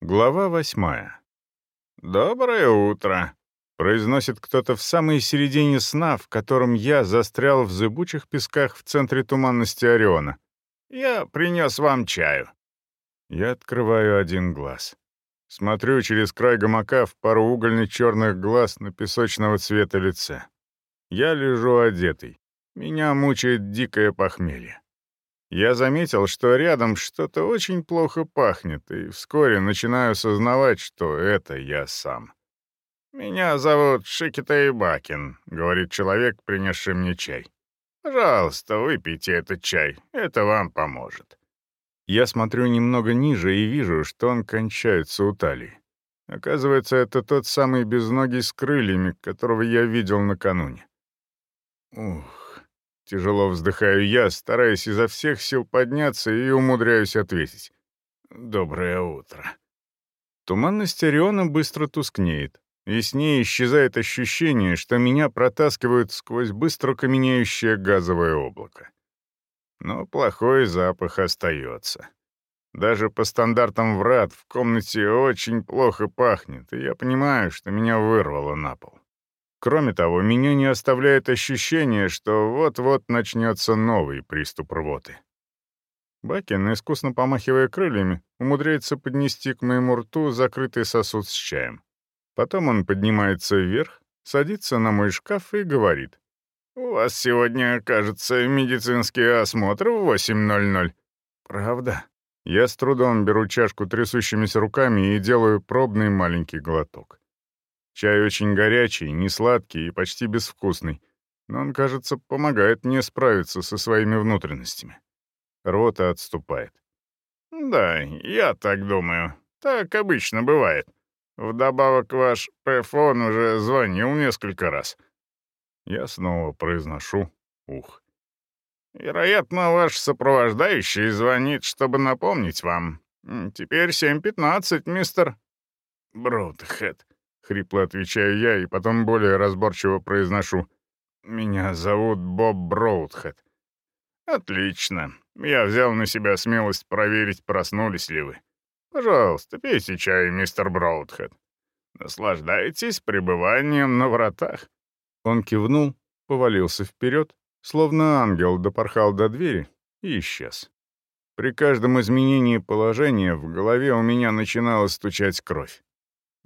Глава восьмая. «Доброе утро», — произносит кто-то в самой середине сна, в котором я застрял в зыбучих песках в центре туманности Ориона. «Я принес вам чаю». Я открываю один глаз. Смотрю через край гамака в пару угольно-черных глаз на песочного цвета лице. Я лежу одетый. Меня мучает дикое похмелье. Я заметил, что рядом что-то очень плохо пахнет, и вскоре начинаю сознавать, что это я сам. «Меня зовут Шикитай Бакин», — говорит человек, принесший мне чай. «Пожалуйста, выпейте этот чай, это вам поможет». Я смотрю немного ниже и вижу, что он кончается у талии. Оказывается, это тот самый безногий с крыльями, которого я видел накануне. Ух. Тяжело вздыхаю я, стараясь изо всех сил подняться и умудряюсь ответить. «Доброе утро». Туманность Ориона быстро тускнеет, и с ней исчезает ощущение, что меня протаскивают сквозь быстро каменеющее газовое облако. Но плохой запах остается. Даже по стандартам врат в комнате очень плохо пахнет, и я понимаю, что меня вырвало на пол. Кроме того, меня не оставляет ощущение, что вот-вот начнется новый приступ рвоты. Бакин, искусно помахивая крыльями, умудряется поднести к моему рту закрытый сосуд с чаем. Потом он поднимается вверх, садится на мой шкаф и говорит. «У вас сегодня, кажется, медицинский осмотр в 8.00». «Правда?» Я с трудом беру чашку трясущимися руками и делаю пробный маленький глоток. Чай очень горячий, не сладкий и почти безвкусный, но он, кажется, помогает мне справиться со своими внутренностями. Рота отступает. «Да, я так думаю. Так обычно бывает. Вдобавок ваш пфон уже звонил несколько раз». Я снова произношу «ух». «Вероятно, ваш сопровождающий звонит, чтобы напомнить вам. Теперь 7.15, мистер...» «Брутхэт», Хрипло отвечаю я и потом более разборчиво произношу. «Меня зовут Боб Броудхэт». «Отлично. Я взял на себя смелость проверить, проснулись ли вы. Пожалуйста, пейте чай, мистер Броудхэт. Наслаждайтесь пребыванием на вратах». Он кивнул, повалился вперед, словно ангел допорхал до двери и исчез. При каждом изменении положения в голове у меня начинала стучать кровь.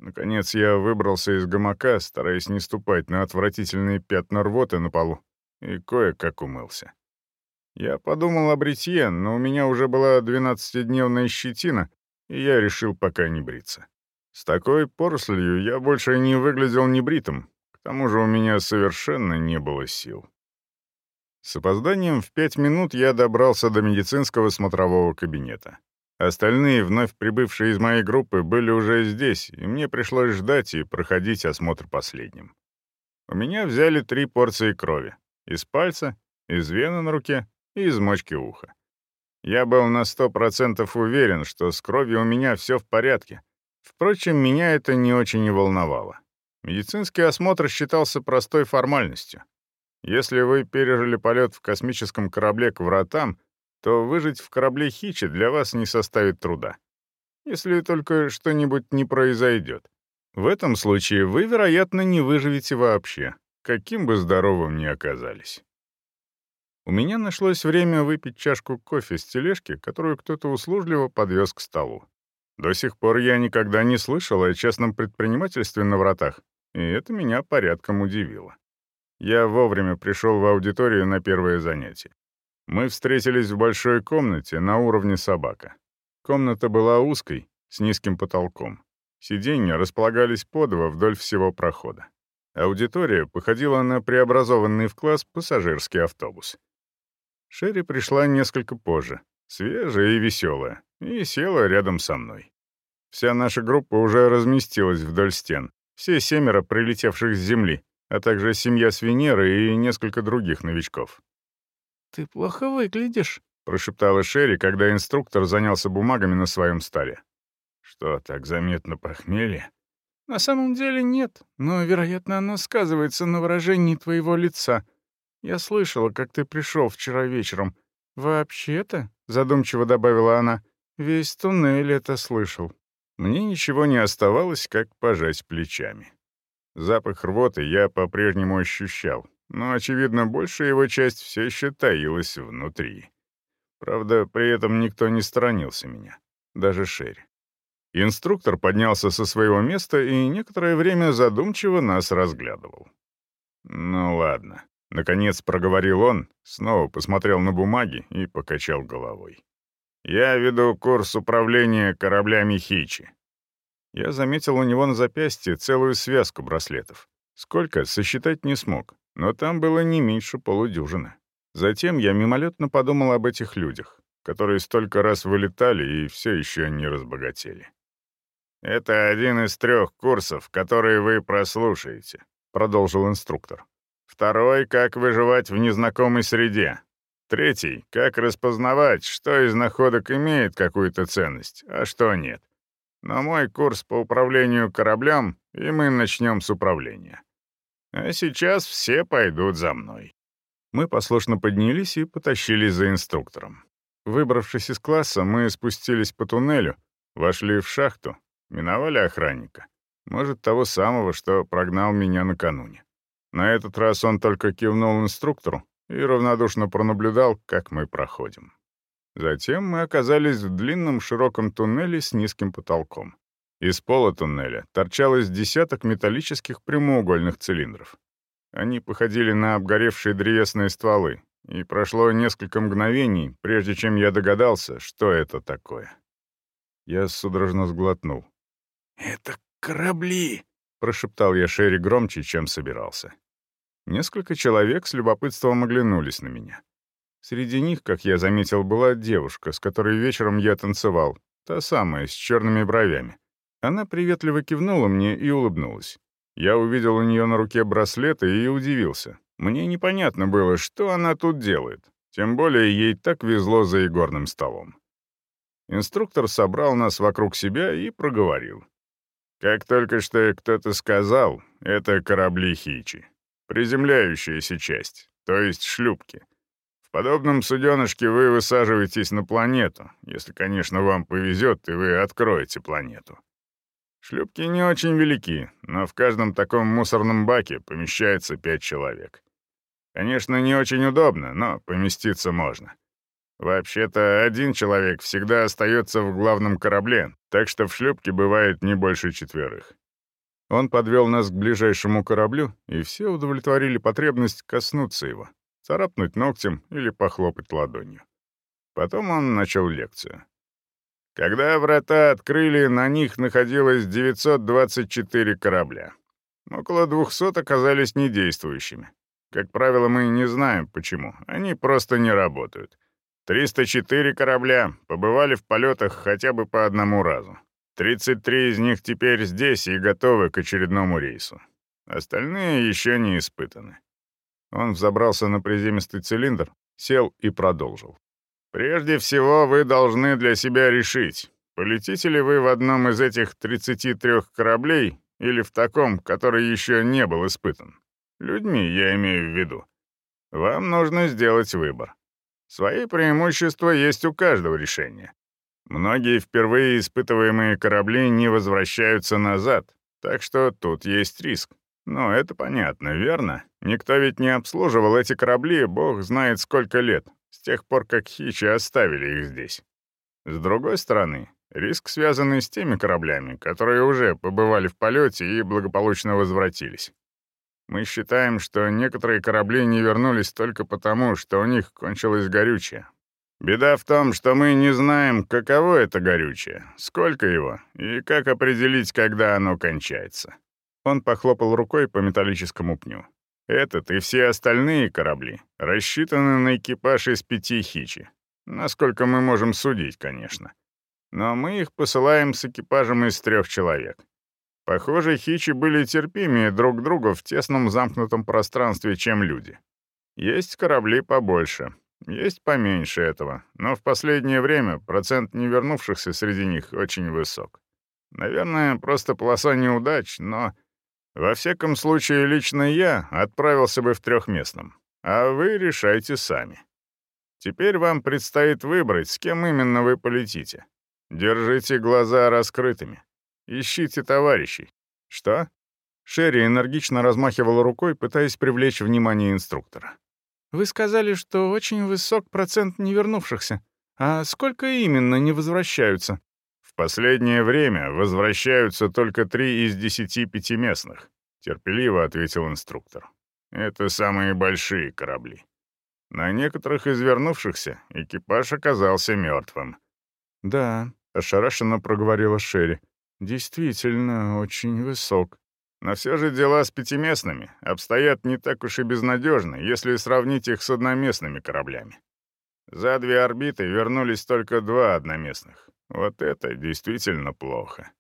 Наконец я выбрался из гамака, стараясь не ступать на отвратительные пятна рвоты на полу, и кое-как умылся. Я подумал о бритье, но у меня уже была двенадцатидневная щетина, и я решил пока не бриться. С такой порослью я больше не выглядел небритым, к тому же у меня совершенно не было сил. С опозданием в пять минут я добрался до медицинского смотрового кабинета. Остальные, вновь прибывшие из моей группы, были уже здесь, и мне пришлось ждать и проходить осмотр последним. У меня взяли три порции крови. Из пальца, из вены на руке и из мочки уха. Я был на сто процентов уверен, что с кровью у меня все в порядке. Впрочем, меня это не очень и волновало. Медицинский осмотр считался простой формальностью. Если вы пережили полет в космическом корабле к вратам — то выжить в корабле Хичи для вас не составит труда. Если только что-нибудь не произойдет. В этом случае вы, вероятно, не выживете вообще, каким бы здоровым ни оказались. У меня нашлось время выпить чашку кофе с тележки, которую кто-то услужливо подвез к столу. До сих пор я никогда не слышал о честном предпринимательстве на вратах, и это меня порядком удивило. Я вовремя пришел в аудиторию на первое занятие. Мы встретились в большой комнате на уровне собака. Комната была узкой, с низким потолком. Сиденья располагались подво вдоль всего прохода. Аудитория походила на преобразованный в класс пассажирский автобус. Шерри пришла несколько позже, свежая и веселая, и села рядом со мной. Вся наша группа уже разместилась вдоль стен, все семеро прилетевших с Земли, а также семья с Венеры и несколько других новичков. «Ты плохо выглядишь», — прошептала Шерри, когда инструктор занялся бумагами на своем столе. «Что, так заметно похмелье?» «На самом деле нет, но, вероятно, оно сказывается на выражении твоего лица. Я слышала, как ты пришел вчера вечером. Вообще-то», — задумчиво добавила она, — «весь туннель это слышал». Мне ничего не оставалось, как пожать плечами. Запах рвоты я по-прежнему ощущал, но, очевидно, большая его часть все еще таилась внутри. Правда, при этом никто не сторонился меня, даже Шерри. Инструктор поднялся со своего места и некоторое время задумчиво нас разглядывал. «Ну ладно», — наконец проговорил он, снова посмотрел на бумаги и покачал головой. «Я веду курс управления кораблями Хичи. Я заметил у него на запястье целую связку браслетов. Сколько, сосчитать не смог, но там было не меньше полудюжины. Затем я мимолетно подумал об этих людях, которые столько раз вылетали и все еще не разбогатели. «Это один из трех курсов, которые вы прослушаете», — продолжил инструктор. «Второй — как выживать в незнакомой среде. Третий — как распознавать, что из находок имеет какую-то ценность, а что нет на мой курс по управлению кораблем, и мы начнем с управления. А сейчас все пойдут за мной». Мы послушно поднялись и потащились за инструктором. Выбравшись из класса, мы спустились по туннелю, вошли в шахту, миновали охранника. Может, того самого, что прогнал меня накануне. На этот раз он только кивнул инструктору и равнодушно пронаблюдал, как мы проходим. Затем мы оказались в длинном широком туннеле с низким потолком. Из пола туннеля торчалось десяток металлических прямоугольных цилиндров. Они походили на обгоревшие древесные стволы, и прошло несколько мгновений, прежде чем я догадался, что это такое. Я судорожно сглотнул. «Это корабли!» — прошептал я Шерри громче, чем собирался. Несколько человек с любопытством оглянулись на меня. Среди них, как я заметил, была девушка, с которой вечером я танцевал, та самая, с черными бровями. Она приветливо кивнула мне и улыбнулась. Я увидел у нее на руке браслеты и удивился. Мне непонятно было, что она тут делает. Тем более ей так везло за игорным столом. Инструктор собрал нас вокруг себя и проговорил. Как только что кто-то сказал, это корабли Хичи. Приземляющаяся часть, то есть шлюпки подобном суденышке вы высаживаетесь на планету, если, конечно, вам повезет, и вы откроете планету. Шлюпки не очень велики, но в каждом таком мусорном баке помещается пять человек. Конечно, не очень удобно, но поместиться можно. Вообще-то, один человек всегда остается в главном корабле, так что в шлюпке бывает не больше четверых. Он подвел нас к ближайшему кораблю, и все удовлетворили потребность коснуться его царапнуть ногтем или похлопать ладонью. Потом он начал лекцию. Когда врата открыли, на них находилось 924 корабля. Около 200 оказались недействующими. Как правило, мы не знаем, почему. Они просто не работают. 304 корабля побывали в полетах хотя бы по одному разу. 33 из них теперь здесь и готовы к очередному рейсу. Остальные еще не испытаны. Он взобрался на приземистый цилиндр, сел и продолжил. «Прежде всего, вы должны для себя решить, полетите ли вы в одном из этих 33 кораблей или в таком, который еще не был испытан. Людьми я имею в виду. Вам нужно сделать выбор. Свои преимущества есть у каждого решения. Многие впервые испытываемые корабли не возвращаются назад, так что тут есть риск. «Ну, это понятно, верно? Никто ведь не обслуживал эти корабли, бог знает сколько лет, с тех пор, как хичи оставили их здесь. С другой стороны, риск, связанный с теми кораблями, которые уже побывали в полете и благополучно возвратились. Мы считаем, что некоторые корабли не вернулись только потому, что у них кончилось горючее. Беда в том, что мы не знаем, каково это горючее, сколько его и как определить, когда оно кончается. Он похлопал рукой по металлическому пню. «Этот и все остальные корабли рассчитаны на экипаж из пяти хичи. Насколько мы можем судить, конечно. Но мы их посылаем с экипажем из трех человек. Похоже, хичи были терпимее друг к другу в тесном замкнутом пространстве, чем люди. Есть корабли побольше, есть поменьше этого, но в последнее время процент невернувшихся среди них очень высок. Наверное, просто полоса неудач, но во всяком случае, лично я отправился бы в трехместном, а вы решайте сами. Теперь вам предстоит выбрать, с кем именно вы полетите. Держите глаза раскрытыми. Ищите товарищей». «Что?» Шерри энергично размахивала рукой, пытаясь привлечь внимание инструктора. «Вы сказали, что очень высок процент невернувшихся. А сколько именно не возвращаются?» «В последнее время возвращаются только три из десяти пятиместных», — терпеливо ответил инструктор. «Это самые большие корабли. На некоторых из вернувшихся экипаж оказался мертвым». «Да», — ошарашенно проговорила Шерри. «Действительно, очень высок». Но все же дела с пятиместными обстоят не так уж и безнадежно, если сравнить их с одноместными кораблями. За две орбиты вернулись только два одноместных. Вот это действительно плохо.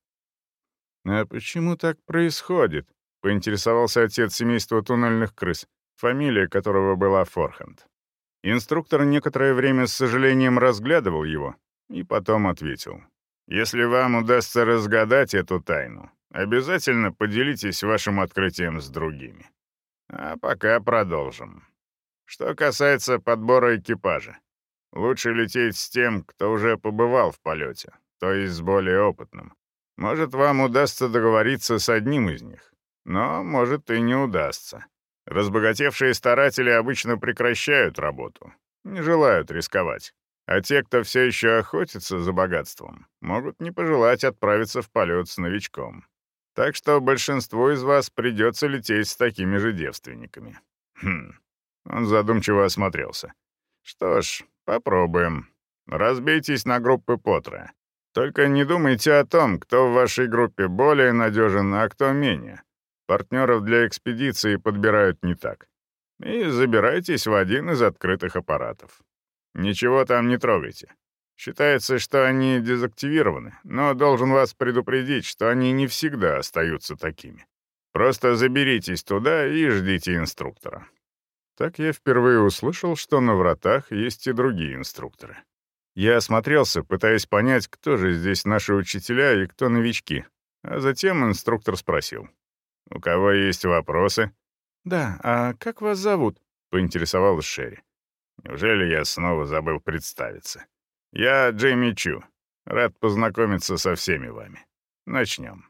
«А почему так происходит?» — поинтересовался отец семейства туннельных крыс, фамилия которого была Форханд. Инструктор некоторое время с сожалением разглядывал его и потом ответил. «Если вам удастся разгадать эту тайну, Обязательно поделитесь вашим открытием с другими. А пока продолжим. Что касается подбора экипажа. Лучше лететь с тем, кто уже побывал в полете, то есть с более опытным. Может, вам удастся договориться с одним из них, но, может, и не удастся. Разбогатевшие старатели обычно прекращают работу, не желают рисковать. А те, кто все еще охотится за богатством, могут не пожелать отправиться в полет с новичком. Так что большинству из вас придется лететь с такими же девственниками. Хм. Он задумчиво осмотрелся. Что ж, попробуем. Разбейтесь на группы Потра. Только не думайте о том, кто в вашей группе более надежен, а кто менее. Партнеров для экспедиции подбирают не так. И забирайтесь в один из открытых аппаратов. Ничего там не трогайте. Считается, что они дезактивированы, но должен вас предупредить, что они не всегда остаются такими. Просто заберитесь туда и ждите инструктора. Так я впервые услышал, что на вратах есть и другие инструкторы. Я осмотрелся, пытаясь понять, кто же здесь наши учителя и кто новички. А затем инструктор спросил. «У кого есть вопросы?» «Да, а как вас зовут?» — поинтересовалась Шерри. «Неужели я снова забыл представиться?» «Я Джейми Чу. Рад познакомиться со всеми вами. Начнем».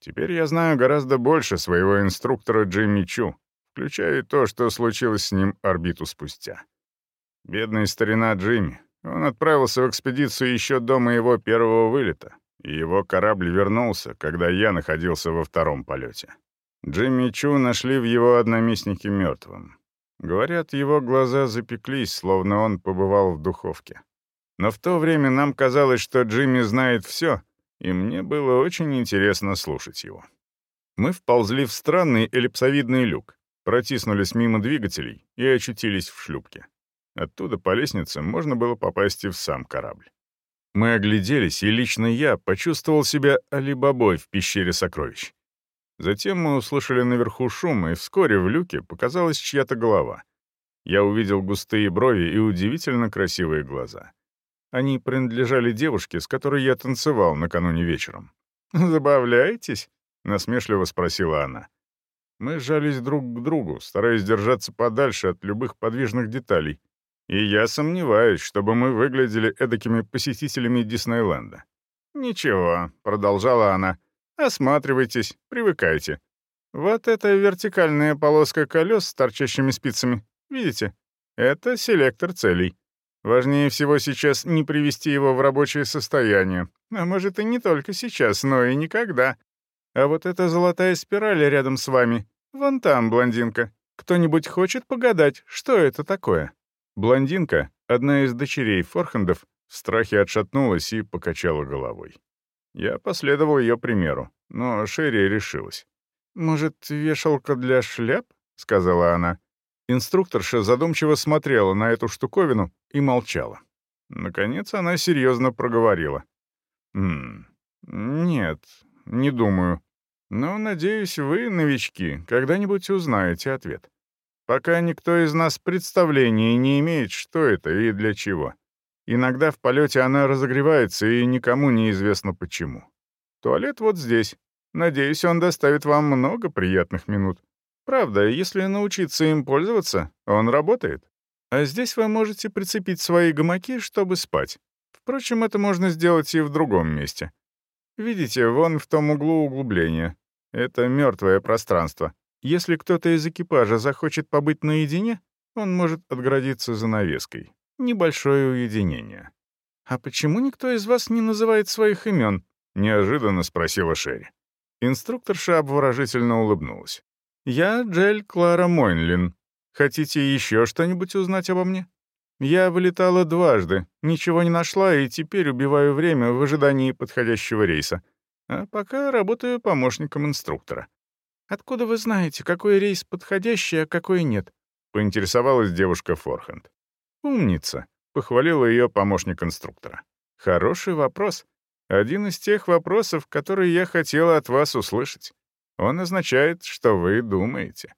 Теперь я знаю гораздо больше своего инструктора Джейми Чу, включая то, что случилось с ним орбиту спустя. Бедный старина Джимми. Он отправился в экспедицию еще до моего первого вылета, и его корабль вернулся, когда я находился во втором полете. Джимми Чу нашли в его одноместнике мертвым. Говорят, его глаза запеклись, словно он побывал в духовке. Но в то время нам казалось, что Джимми знает все, и мне было очень интересно слушать его. Мы вползли в странный эллипсовидный люк, протиснулись мимо двигателей и очутились в шлюпке. Оттуда по лестнице можно было попасть и в сам корабль. Мы огляделись, и лично я почувствовал себя Алибабой в пещере сокровищ. Затем мы услышали наверху шум, и вскоре в люке показалась чья-то голова. Я увидел густые брови и удивительно красивые глаза. Они принадлежали девушке, с которой я танцевал накануне вечером. «Забавляетесь?» — насмешливо спросила она. Мы сжались друг к другу, стараясь держаться подальше от любых подвижных деталей. И я сомневаюсь, чтобы мы выглядели эдакими посетителями Диснейленда. «Ничего», — продолжала она, — «осматривайтесь, привыкайте. Вот эта вертикальная полоска колес с торчащими спицами, видите? Это селектор целей. Важнее всего сейчас не привести его в рабочее состояние. А может, и не только сейчас, но и никогда. А вот эта золотая спираль рядом с вами. Вон там, блондинка. Кто-нибудь хочет погадать, что это такое?» Блондинка, одна из дочерей Форхендов, в страхе отшатнулась и покачала головой. Я последовал ее примеру, но Шерри решилась. «Может, вешалка для шляп?» — сказала она. Инструкторша задумчиво смотрела на эту штуковину и молчала. Наконец она серьезно проговорила. «Ммм, нет, не думаю. Но, надеюсь, вы, новички, когда-нибудь узнаете ответ. Пока никто из нас представления не имеет, что это и для чего. Иногда в полете она разогревается, и никому не известно почему. Туалет вот здесь. Надеюсь, он доставит вам много приятных минут. Правда, если научиться им пользоваться, он работает. А здесь вы можете прицепить свои гамаки, чтобы спать. Впрочем, это можно сделать и в другом месте. Видите, вон в том углу углубление. Это мертвое пространство. Если кто-то из экипажа захочет побыть наедине, он может отгородиться занавеской. Небольшое уединение. «А почему никто из вас не называет своих имен?» — неожиданно спросила Шерри. Инструкторша обворожительно улыбнулась. «Я Джель Клара Мойнлин. Хотите еще что-нибудь узнать обо мне? Я вылетала дважды, ничего не нашла и теперь убиваю время в ожидании подходящего рейса. А пока работаю помощником инструктора. Откуда вы знаете, какой рейс подходящий, а какой нет? Поинтересовалась девушка Форхенд. Умница, похвалила ее помощник инструктора. Хороший вопрос. Один из тех вопросов, которые я хотела от вас услышать. Он означает, что вы думаете.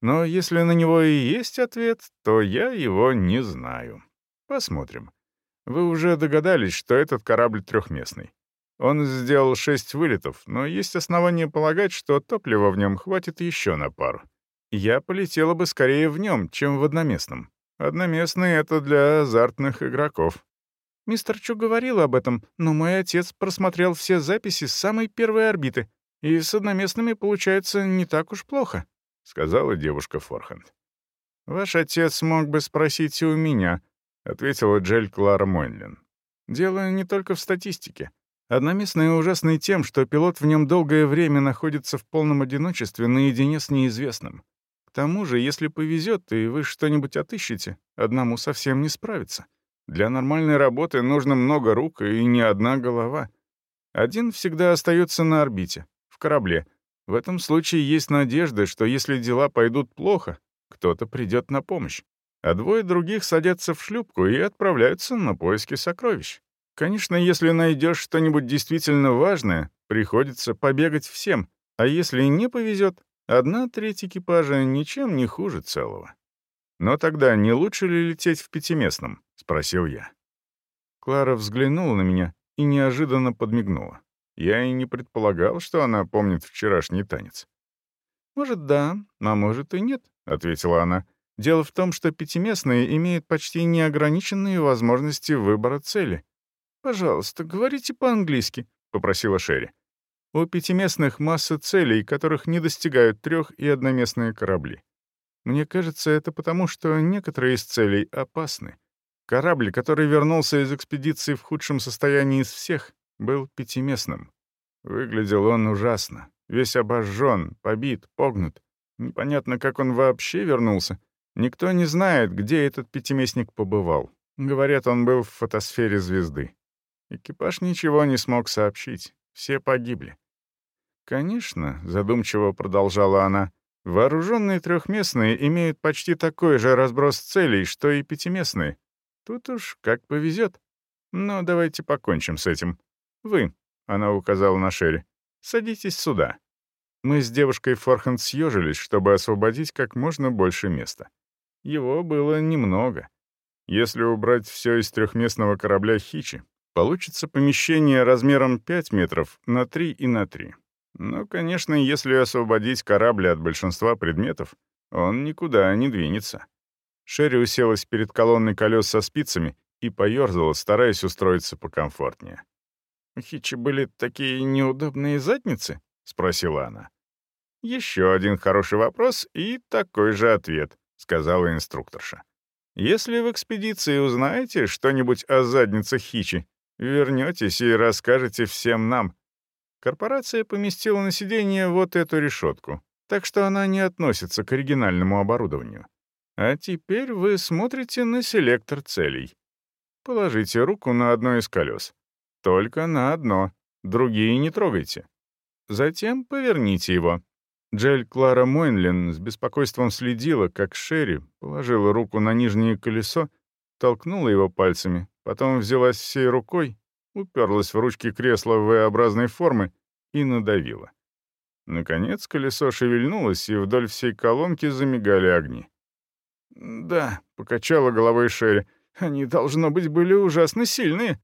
Но если на него и есть ответ, то я его не знаю. Посмотрим. Вы уже догадались, что этот корабль трехместный. Он сделал шесть вылетов, но есть основания полагать, что топлива в нем хватит еще на пару. Я полетела бы скорее в нем, чем в одноместном. Одноместный — это для азартных игроков. Мистер Чу говорил об этом, но мой отец просмотрел все записи с самой первой орбиты, и с одноместными получается не так уж плохо сказала девушка Форхенд. «Ваш отец мог бы спросить и у меня», — ответила Джель Клара Мойнлин. «Дело не только в статистике. Одноместный ужасный тем, что пилот в нем долгое время находится в полном одиночестве наедине с неизвестным. К тому же, если повезет, и вы что-нибудь отыщете, одному совсем не справиться. Для нормальной работы нужно много рук и не одна голова. Один всегда остается на орбите, в корабле — в этом случае есть надежда, что если дела пойдут плохо, кто-то придет на помощь, а двое других садятся в шлюпку и отправляются на поиски сокровищ. Конечно, если найдешь что-нибудь действительно важное, приходится побегать всем, а если не повезет, одна треть экипажа ничем не хуже целого. «Но тогда не лучше ли лететь в пятиместном?» — спросил я. Клара взглянула на меня и неожиданно подмигнула. Я и не предполагал, что она помнит вчерашний танец. «Может, да, а может и нет», — ответила она. «Дело в том, что пятиместные имеют почти неограниченные возможности выбора цели. Пожалуйста, говорите по-английски», — попросила Шерри. «У пятиместных масса целей, которых не достигают трех и одноместные корабли. Мне кажется, это потому, что некоторые из целей опасны. Корабль, который вернулся из экспедиции в худшем состоянии из всех, был пятиместным. Выглядел он ужасно, весь обожжен, побит, погнут. Непонятно, как он вообще вернулся. Никто не знает, где этот пятиместник побывал. Говорят, он был в фотосфере звезды. Экипаж ничего не смог сообщить. Все погибли. «Конечно», — задумчиво продолжала она, — «вооруженные трехместные имеют почти такой же разброс целей, что и пятиместные. Тут уж как повезет. Но давайте покончим с этим. «Вы», — она указала на Шерри, — «садитесь сюда». Мы с девушкой Форханд съежились, чтобы освободить как можно больше места. Его было немного. Если убрать все из трехместного корабля Хичи, получится помещение размером 5 метров на 3 и на 3. Но, конечно, если освободить корабль от большинства предметов, он никуда не двинется. Шерри уселась перед колонной колес со спицами и поёрзала, стараясь устроиться покомфортнее. «У Хичи были такие неудобные задницы?» — спросила она. «Еще один хороший вопрос и такой же ответ», — сказала инструкторша. «Если в экспедиции узнаете что-нибудь о задницах Хичи, вернетесь и расскажете всем нам». Корпорация поместила на сиденье вот эту решетку, так что она не относится к оригинальному оборудованию. А теперь вы смотрите на селектор целей. Положите руку на одно из колес. Только на одно. Другие не трогайте. Затем поверните его. Джель Клара Мойнлин с беспокойством следила, как Шерри положила руку на нижнее колесо, толкнула его пальцами, потом взялась всей рукой, уперлась в ручки кресла V-образной формы и надавила. Наконец колесо шевельнулось, и вдоль всей колонки замигали огни. «Да», — покачала головой Шерри, — «они, должно быть, были ужасно сильные».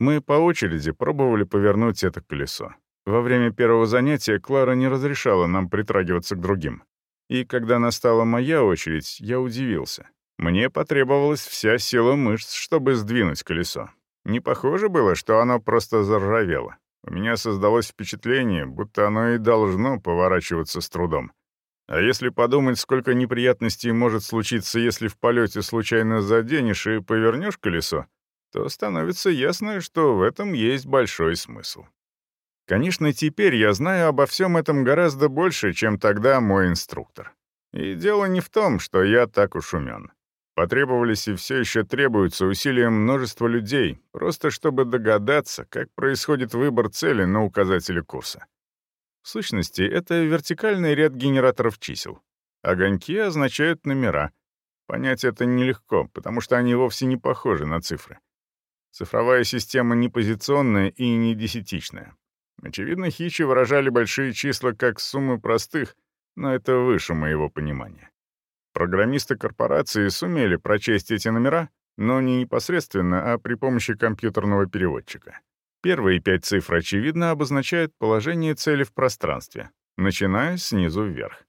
Мы по очереди пробовали повернуть это колесо. Во время первого занятия Клара не разрешала нам притрагиваться к другим. И когда настала моя очередь, я удивился. Мне потребовалась вся сила мышц, чтобы сдвинуть колесо. Не похоже было, что оно просто заржавело. у меня создалось впечатление, будто оно и должно поворачиваться с трудом. А если подумать, сколько неприятностей может случиться, если в полете случайно заденешь и повернешь колесо, то становится ясно, что в этом есть большой смысл. Конечно, теперь я знаю обо всем этом гораздо больше, чем тогда мой инструктор. И дело не в том, что я так уж умен. Потребовались и все еще требуются усилия множества людей, просто чтобы догадаться, как происходит выбор цели на указателе курса. В сущности, это вертикальный ряд генераторов чисел. Огоньки означают номера. Понять это нелегко, потому что они вовсе не похожи на цифры. Цифровая система не позиционная и не десятичная. Очевидно, хичи выражали большие числа как суммы простых, но это выше моего понимания. Программисты корпорации сумели прочесть эти номера, но не непосредственно, а при помощи компьютерного переводчика. Первые пять цифр, очевидно, обозначают положение цели в пространстве, начиная снизу вверх.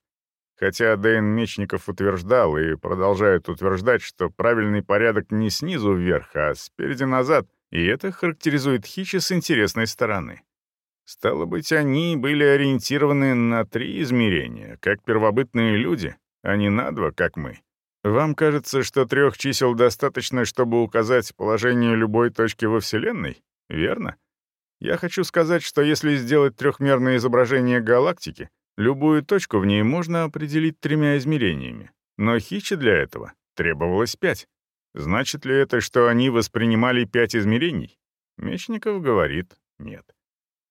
Хотя Дэйн Мечников утверждал и продолжает утверждать, что правильный порядок не снизу вверх, а спереди назад, и это характеризует Хичи с интересной стороны. Стало быть, они были ориентированы на три измерения, как первобытные люди, а не на два, как мы. Вам кажется, что трех чисел достаточно, чтобы указать положение любой точки во Вселенной? Верно? Я хочу сказать, что если сделать трехмерное изображение галактики, любую точку в ней можно определить тремя измерениями. Но Хичи для этого требовалось пять. Значит ли это, что они воспринимали пять измерений? Мечников говорит нет.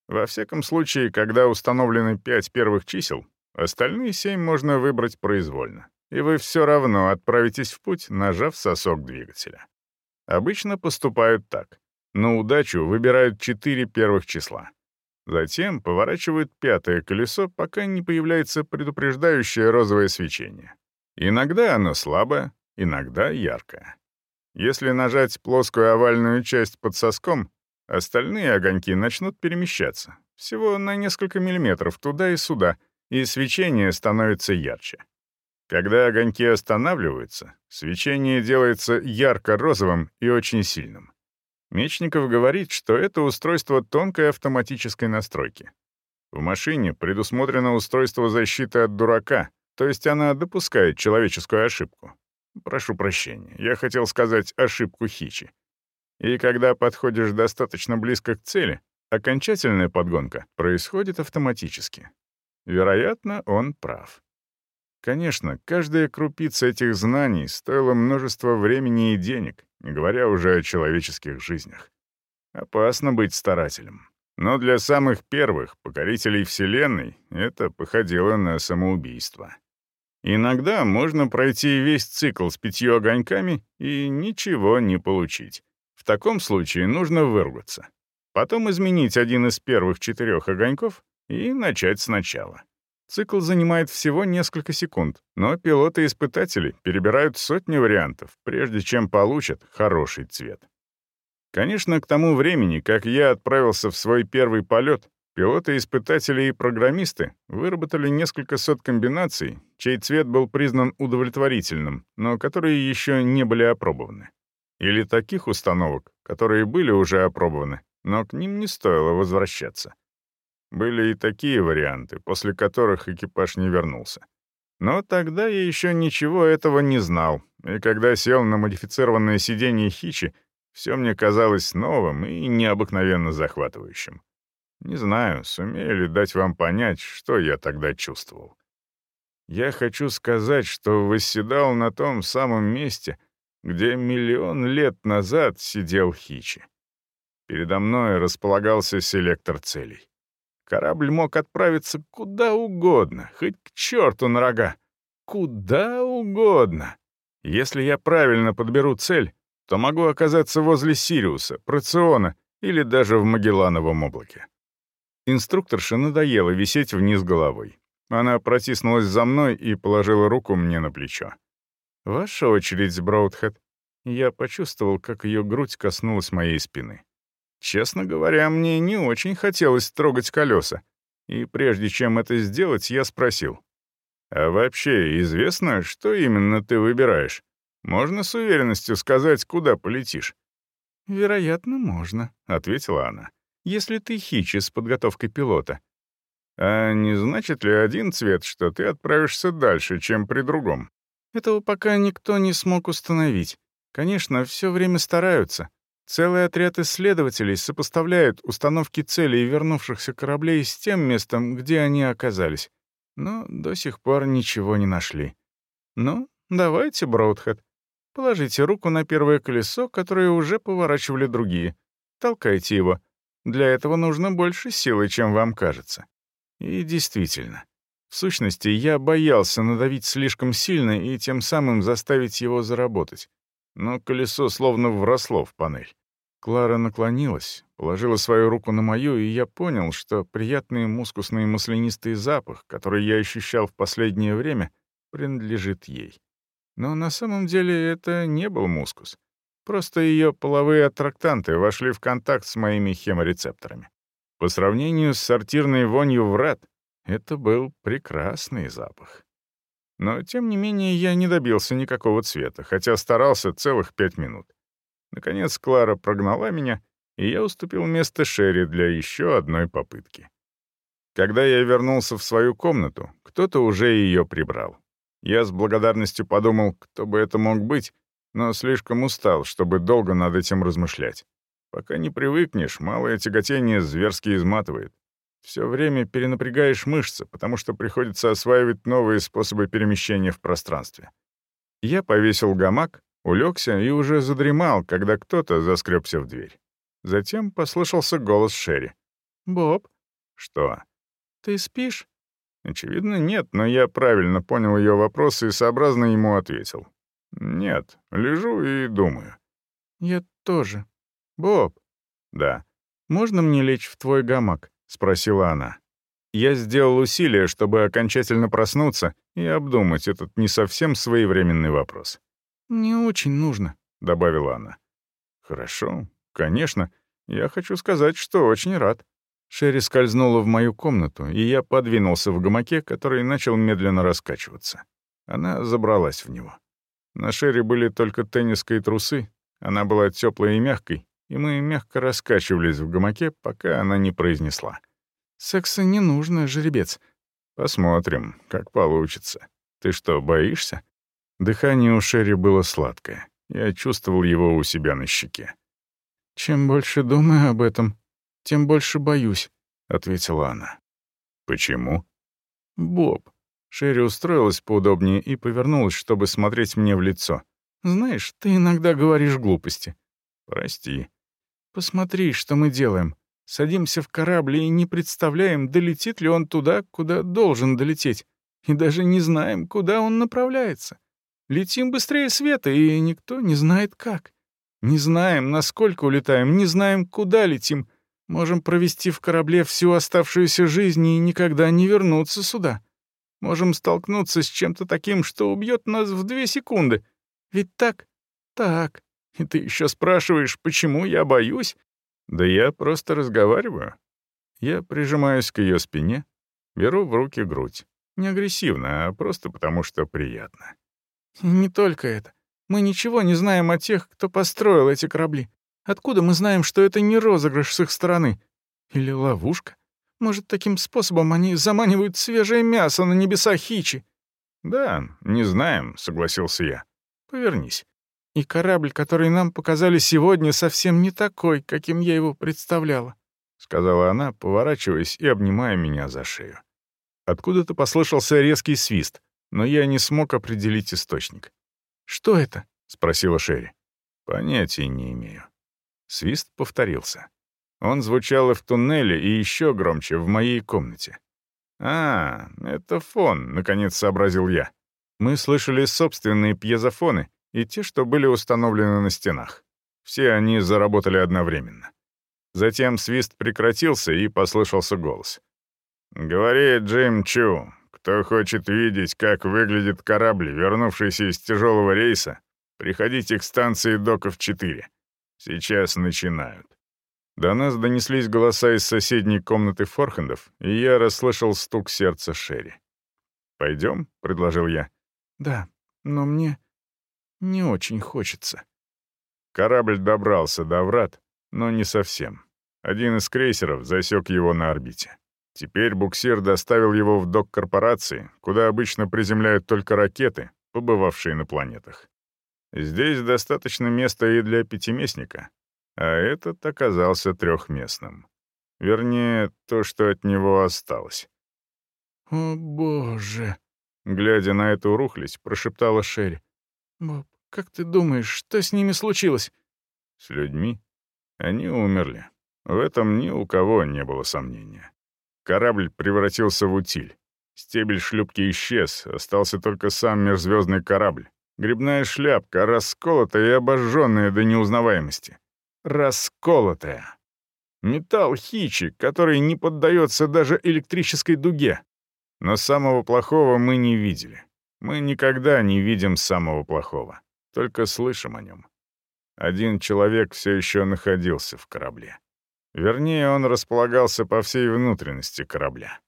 Во всяком случае, когда установлены пять первых чисел, Остальные семь можно выбрать произвольно, и вы все равно отправитесь в путь, нажав сосок двигателя. Обычно поступают так. На удачу выбирают четыре первых числа. Затем поворачивают пятое колесо, пока не появляется предупреждающее розовое свечение. Иногда оно слабое, иногда яркое. Если нажать плоскую овальную часть под соском, остальные огоньки начнут перемещаться. Всего на несколько миллиметров туда и сюда — и свечение становится ярче. Когда огоньки останавливаются, свечение делается ярко-розовым и очень сильным. Мечников говорит, что это устройство тонкой автоматической настройки. В машине предусмотрено устройство защиты от дурака, то есть она допускает человеческую ошибку. Прошу прощения, я хотел сказать ошибку Хичи. И когда подходишь достаточно близко к цели, окончательная подгонка происходит автоматически. Вероятно, он прав. Конечно, каждая крупица этих знаний стоила множество времени и денег, не говоря уже о человеческих жизнях. Опасно быть старателем. Но для самых первых покорителей Вселенной это походило на самоубийство. Иногда можно пройти весь цикл с пятью огоньками и ничего не получить. В таком случае нужно выругаться. Потом изменить один из первых четырех огоньков и начать сначала. Цикл занимает всего несколько секунд, но пилоты-испытатели перебирают сотни вариантов, прежде чем получат хороший цвет. Конечно, к тому времени, как я отправился в свой первый полет, пилоты-испытатели и программисты выработали несколько сот комбинаций, чей цвет был признан удовлетворительным, но которые еще не были опробованы. Или таких установок, которые были уже опробованы, но к ним не стоило возвращаться. Были и такие варианты, после которых экипаж не вернулся. Но тогда я еще ничего этого не знал, и когда сел на модифицированное сиденье Хичи, все мне казалось новым и необыкновенно захватывающим. Не знаю, сумею ли дать вам понять, что я тогда чувствовал. Я хочу сказать, что восседал на том самом месте, где миллион лет назад сидел Хичи. Передо мной располагался селектор целей. Корабль мог отправиться куда угодно, хоть к черту на рога. Куда угодно. Если я правильно подберу цель, то могу оказаться возле Сириуса, Проциона или даже в Магеллановом облаке. Инструкторша надоело висеть вниз головой. Она протиснулась за мной и положила руку мне на плечо. «Ваша очередь, Броудхед». Я почувствовал, как ее грудь коснулась моей спины. Честно говоря, мне не очень хотелось трогать колеса. И прежде чем это сделать, я спросил. «А вообще известно, что именно ты выбираешь? Можно с уверенностью сказать, куда полетишь?» «Вероятно, можно», — ответила она. если ты хичи с подготовкой пилота. А не значит ли один цвет, что ты отправишься дальше, чем при другом? Этого пока никто не смог установить. Конечно, все время стараются. Целый отряд исследователей сопоставляют установки целей вернувшихся кораблей с тем местом, где они оказались. Но до сих пор ничего не нашли. Ну, давайте, Броудхед. Положите руку на первое колесо, которое уже поворачивали другие. Толкайте его. Для этого нужно больше силы, чем вам кажется. И действительно, в сущности, я боялся надавить слишком сильно и тем самым заставить его заработать. Но колесо словно вросло в панель. Клара наклонилась, положила свою руку на мою, и я понял, что приятный мускусный маслянистый запах, который я ощущал в последнее время, принадлежит ей. Но на самом деле это не был мускус. Просто ее половые аттрактанты вошли в контакт с моими хеморецепторами. По сравнению с сортирной вонью врат, это был прекрасный запах. Но, тем не менее, я не добился никакого цвета, хотя старался целых пять минут. Наконец Клара прогнала меня, и я уступил место Шерри для еще одной попытки. Когда я вернулся в свою комнату, кто-то уже ее прибрал. Я с благодарностью подумал, кто бы это мог быть, но слишком устал, чтобы долго над этим размышлять. Пока не привыкнешь, малое тяготение зверски изматывает. Все время перенапрягаешь мышцы, потому что приходится осваивать новые способы перемещения в пространстве. Я повесил гамак, улегся и уже задремал, когда кто-то заскребся в дверь. Затем послышался голос Шерри. «Боб?» «Что?» «Ты спишь?» Очевидно, нет, но я правильно понял ее вопрос и сообразно ему ответил. «Нет, лежу и думаю». «Я тоже. Боб?» «Да». «Можно мне лечь в твой гамак?» — спросила она. Я сделал усилие, чтобы окончательно проснуться и обдумать этот не совсем своевременный вопрос. «Не очень нужно», — добавила она. «Хорошо, конечно. Я хочу сказать, что очень рад». Шерри скользнула в мою комнату, и я подвинулся в гамаке, который начал медленно раскачиваться. Она забралась в него. На Шерри были только тенниска и трусы, она была теплой и мягкой, и мы мягко раскачивались в гамаке, пока она не произнесла. «Секса не нужно, жеребец». «Посмотрим, как получится. Ты что, боишься?» Дыхание у Шерри было сладкое. Я чувствовал его у себя на щеке. «Чем больше думаю об этом, тем больше боюсь», — ответила она. «Почему?» «Боб». Шерри устроилась поудобнее и повернулась, чтобы смотреть мне в лицо. «Знаешь, ты иногда говоришь глупости». «Прости». «Посмотри, что мы делаем. Садимся в корабль и не представляем, долетит ли он туда, куда должен долететь. И даже не знаем, куда он направляется. Летим быстрее света, и никто не знает как. Не знаем, насколько улетаем, не знаем, куда летим. Можем провести в корабле всю оставшуюся жизнь и никогда не вернуться сюда. Можем столкнуться с чем-то таким, что убьет нас в две секунды. Ведь так? Так. И ты еще спрашиваешь, почему я боюсь? Да я просто разговариваю. Я прижимаюсь к ее спине, беру в руки грудь. Не агрессивно, а просто потому, что приятно. «Не только это. Мы ничего не знаем о тех, кто построил эти корабли. Откуда мы знаем, что это не розыгрыш с их стороны? Или ловушка? Может, таким способом они заманивают свежее мясо на небеса Хичи?» «Да, не знаем», — согласился я. «Повернись». «И корабль, который нам показали сегодня, совсем не такой, каким я его представляла», — сказала она, поворачиваясь и обнимая меня за шею. Откуда-то послышался резкий свист — но я не смог определить источник. «Что это?» — спросила Шерри. «Понятия не имею». Свист повторился. Он звучал и в туннеле, и еще громче в моей комнате. «А, это фон», — наконец сообразил я. Мы слышали собственные пьезофоны и те, что были установлены на стенах. Все они заработали одновременно. Затем свист прекратился, и послышался голос. «Говорит Джим Чу, кто хочет видеть, как выглядит корабль, вернувшийся из тяжелого рейса, приходите к станции Доков-4. Сейчас начинают. До нас донеслись голоса из соседней комнаты Форхендов, и я расслышал стук сердца Шерри. «Пойдем?» — предложил я. «Да, но мне не очень хочется». Корабль добрался до врат, но не совсем. Один из крейсеров засек его на орбите. Теперь буксир доставил его в док корпорации, куда обычно приземляют только ракеты, побывавшие на планетах. Здесь достаточно места и для пятиместника, а этот оказался трехместным. Вернее, то, что от него осталось. «О, боже!» — глядя на эту рухлядь, прошептала Шерри. «Боб, как ты думаешь, что с ними случилось?» «С людьми? Они умерли. В этом ни у кого не было сомнения. Корабль превратился в утиль. Стебель шлюпки исчез, остался только сам межзвездный корабль. Грибная шляпка, расколотая и обожженная до неузнаваемости. Расколотая. Металл хичи, который не поддается даже электрической дуге. Но самого плохого мы не видели. Мы никогда не видим самого плохого, только слышим о нем. Один человек все еще находился в корабле. Вернее, он располагался по всей внутренности корабля.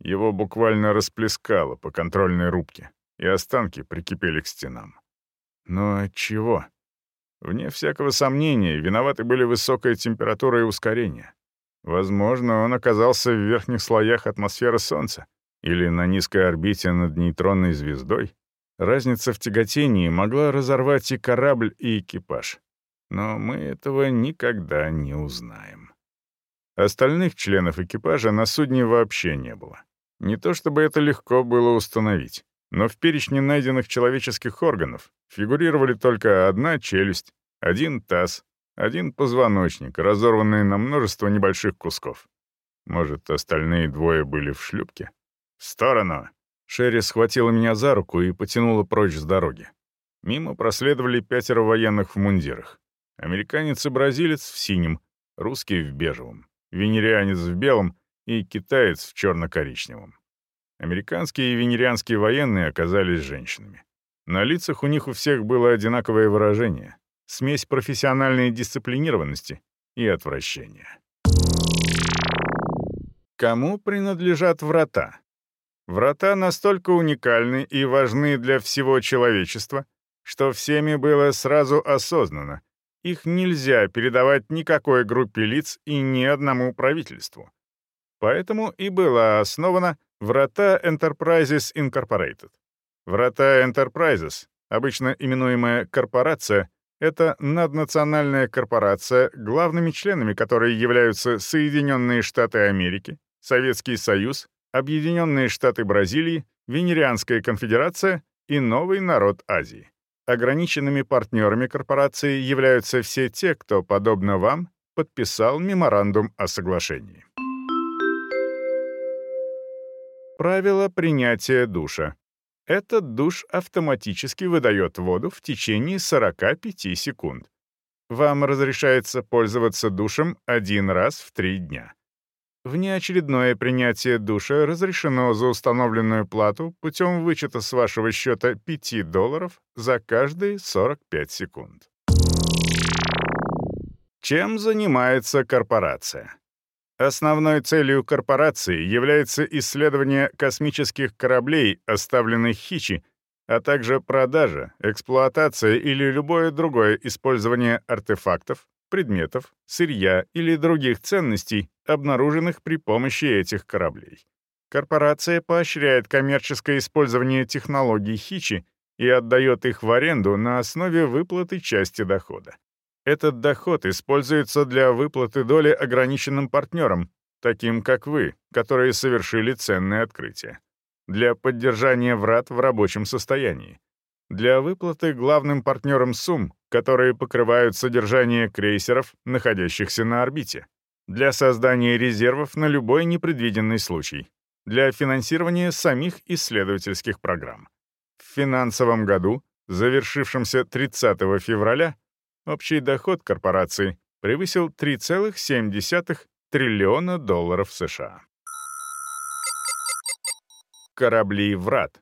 Его буквально расплескало по контрольной рубке, и останки прикипели к стенам. Но от чего? Вне всякого сомнения, виноваты были высокая температура и ускорение. Возможно, он оказался в верхних слоях атмосферы Солнца или на низкой орбите над нейтронной звездой. Разница в тяготении могла разорвать и корабль, и экипаж. Но мы этого никогда не узнаем. Остальных членов экипажа на судне вообще не было. Не то чтобы это легко было установить, но в перечне найденных человеческих органов фигурировали только одна челюсть, один таз, один позвоночник, разорванный на множество небольших кусков. Может, остальные двое были в шлюпке? «В сторону!» Шерри схватила меня за руку и потянула прочь с дороги. Мимо проследовали пятеро военных в мундирах. Американец и бразилец в синем, русский в бежевом венерианец в белом и китаец в черно-коричневом. Американские и венерианские военные оказались женщинами. На лицах у них у всех было одинаковое выражение — смесь профессиональной дисциплинированности и отвращения. Кому принадлежат врата? Врата настолько уникальны и важны для всего человечества, что всеми было сразу осознано, их нельзя передавать никакой группе лиц и ни одному правительству. Поэтому и была основана Врата Enterprises Incorporated. Врата Enterprises, обычно именуемая корпорация, это наднациональная корпорация, главными членами которой являются Соединенные Штаты Америки, Советский Союз, Объединенные Штаты Бразилии, Венерианская конфедерация и Новый народ Азии. Ограниченными партнерами корпорации являются все те, кто, подобно вам, подписал меморандум о соглашении. Правило принятия душа. Этот душ автоматически выдает воду в течение 45 секунд. Вам разрешается пользоваться душем один раз в три дня. Внеочередное принятие душа разрешено за установленную плату путем вычета с вашего счета 5 долларов за каждые 45 секунд. Чем занимается корпорация? Основной целью корпорации является исследование космических кораблей, оставленных Хичи, а также продажа, эксплуатация или любое другое использование артефактов, предметов, сырья или других ценностей, обнаруженных при помощи этих кораблей. Корпорация поощряет коммерческое использование технологий Хичи и отдает их в аренду на основе выплаты части дохода. Этот доход используется для выплаты доли ограниченным партнерам, таким как вы, которые совершили ценное открытие, для поддержания врат в рабочем состоянии, для выплаты главным партнерам сумм, которые покрывают содержание крейсеров, находящихся на орбите, для создания резервов на любой непредвиденный случай, для финансирования самих исследовательских программ. В финансовом году, завершившемся 30 февраля, общий доход корпорации превысил 3,7 триллиона долларов США. Корабли «Врат»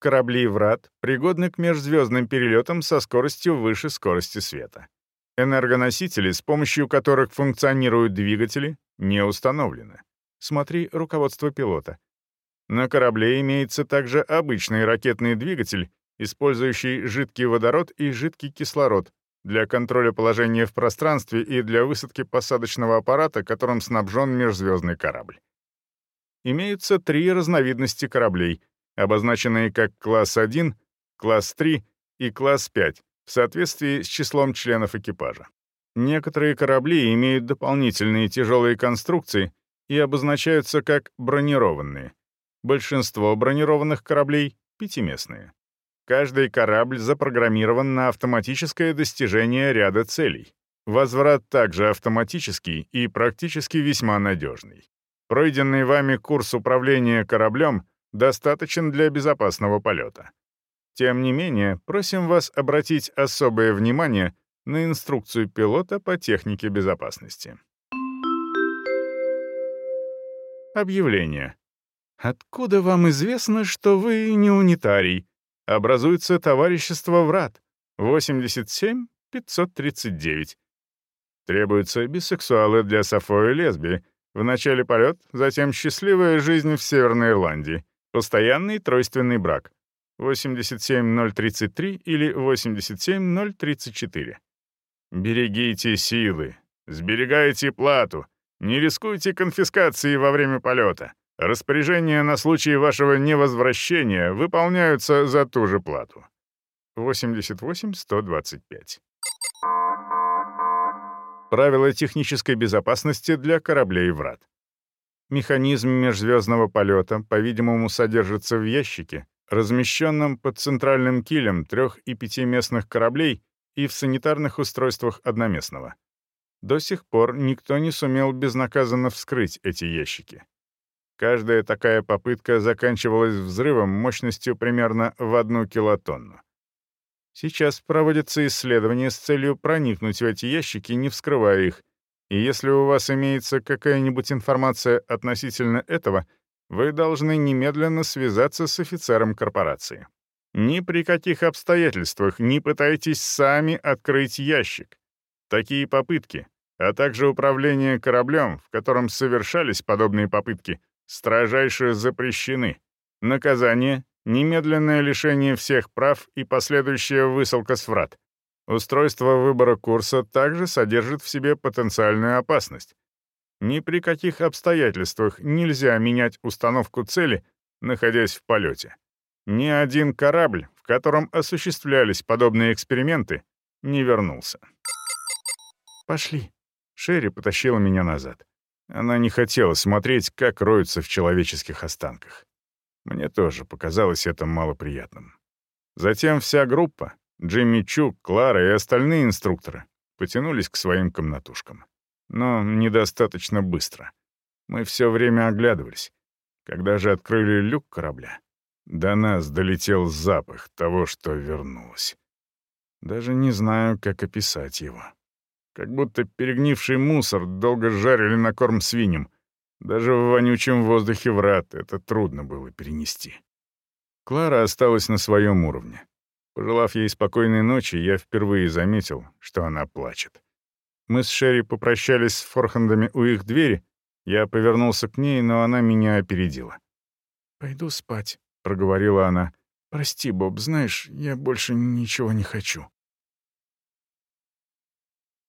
Корабли «Врат» пригодны к межзвездным перелетам со скоростью выше скорости света. Энергоносители, с помощью которых функционируют двигатели, не установлены. Смотри руководство пилота. На корабле имеется также обычный ракетный двигатель, использующий жидкий водород и жидкий кислород, для контроля положения в пространстве и для высадки посадочного аппарата, которым снабжен межзвездный корабль. Имеются три разновидности кораблей, обозначенные как класс 1, класс 3 и класс 5 в соответствии с числом членов экипажа. Некоторые корабли имеют дополнительные тяжелые конструкции и обозначаются как бронированные. Большинство бронированных кораблей — пятиместные. Каждый корабль запрограммирован на автоматическое достижение ряда целей. Возврат также автоматический и практически весьма надежный. Пройденный вами курс управления кораблем достаточен для безопасного полета. Тем не менее, просим вас обратить особое внимание на инструкцию пилота по технике безопасности. Объявление. Откуда вам известно, что вы не унитарий? Образуется товарищество врат. 87-539. Требуются бисексуалы для Сафо и лесби. В начале полет, затем счастливая жизнь в Северной Ирландии. Постоянный тройственный брак. 87033 или 87034. Берегите силы, сберегайте плату, не рискуйте конфискацией во время полета. Распоряжения на случай вашего невозвращения выполняются за ту же плату. 88-125. Правила технической безопасности для кораблей врат. Механизм межзвездного полета, по-видимому, содержится в ящике, размещенном под центральным килем трех- и пятиместных кораблей и в санитарных устройствах одноместного. До сих пор никто не сумел безнаказанно вскрыть эти ящики. Каждая такая попытка заканчивалась взрывом мощностью примерно в одну килотонну. Сейчас проводятся исследования с целью проникнуть в эти ящики, не вскрывая их, и если у вас имеется какая-нибудь информация относительно этого, вы должны немедленно связаться с офицером корпорации. Ни при каких обстоятельствах не пытайтесь сами открыть ящик. Такие попытки, а также управление кораблем, в котором совершались подобные попытки, строжайше запрещены. Наказание — немедленное лишение всех прав и последующая высылка с врат. Устройство выбора курса также содержит в себе потенциальную опасность. Ни при каких обстоятельствах нельзя менять установку цели, находясь в полете. Ни один корабль, в котором осуществлялись подобные эксперименты, не вернулся. «Пошли». Шерри потащила меня назад. Она не хотела смотреть, как роются в человеческих останках. Мне тоже показалось это малоприятным. Затем вся группа, Джимми Чук, Клара и остальные инструкторы, потянулись к своим комнатушкам. Но недостаточно быстро. Мы все время оглядывались. Когда же открыли люк корабля, до нас долетел запах того, что вернулось. Даже не знаю, как описать его. Как будто перегнивший мусор долго жарили на корм свиньям. Даже в вонючем воздухе врат это трудно было перенести. Клара осталась на своем уровне. Пожелав ей спокойной ночи, я впервые заметил, что она плачет. Мы с Шерри попрощались с Форхандами у их двери. Я повернулся к ней, но она меня опередила. «Пойду спать», — проговорила она. «Прости, Боб, знаешь, я больше ничего не хочу».